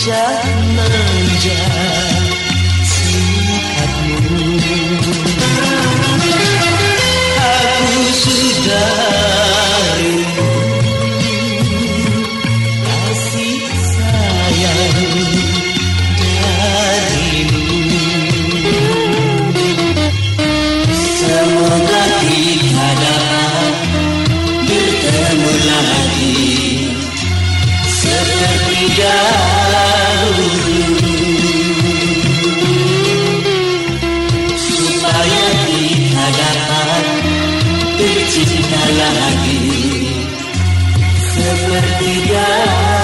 wajah manja sikapmu aku sudah kasih sayang darimu. Semoga kita dapat bertemu lagi. Seperti dah लगा चिंता लगी दिया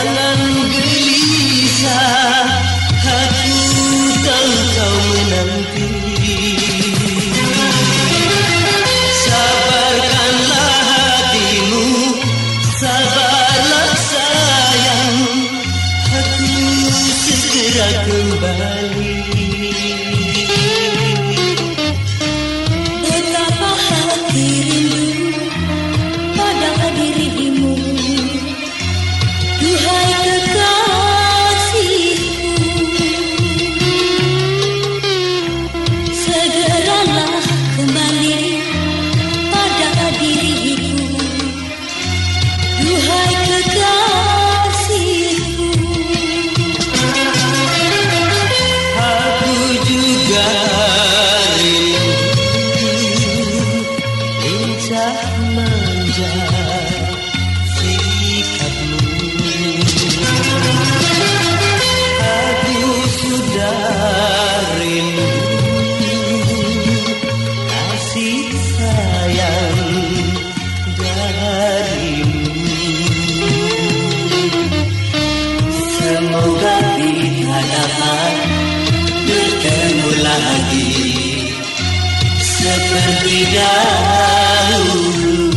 jalan gelisah Aku tahu kau menanti. Sabarkanlah hatimu Sabarlah sayang. Aku segera kembali. you Duhai kata lagi. Seperti dahulu.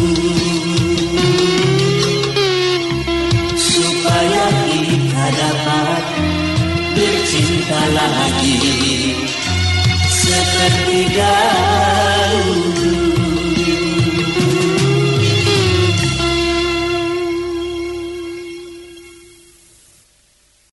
Supaya kita dapat bercinta lagi. Seperti dahulu.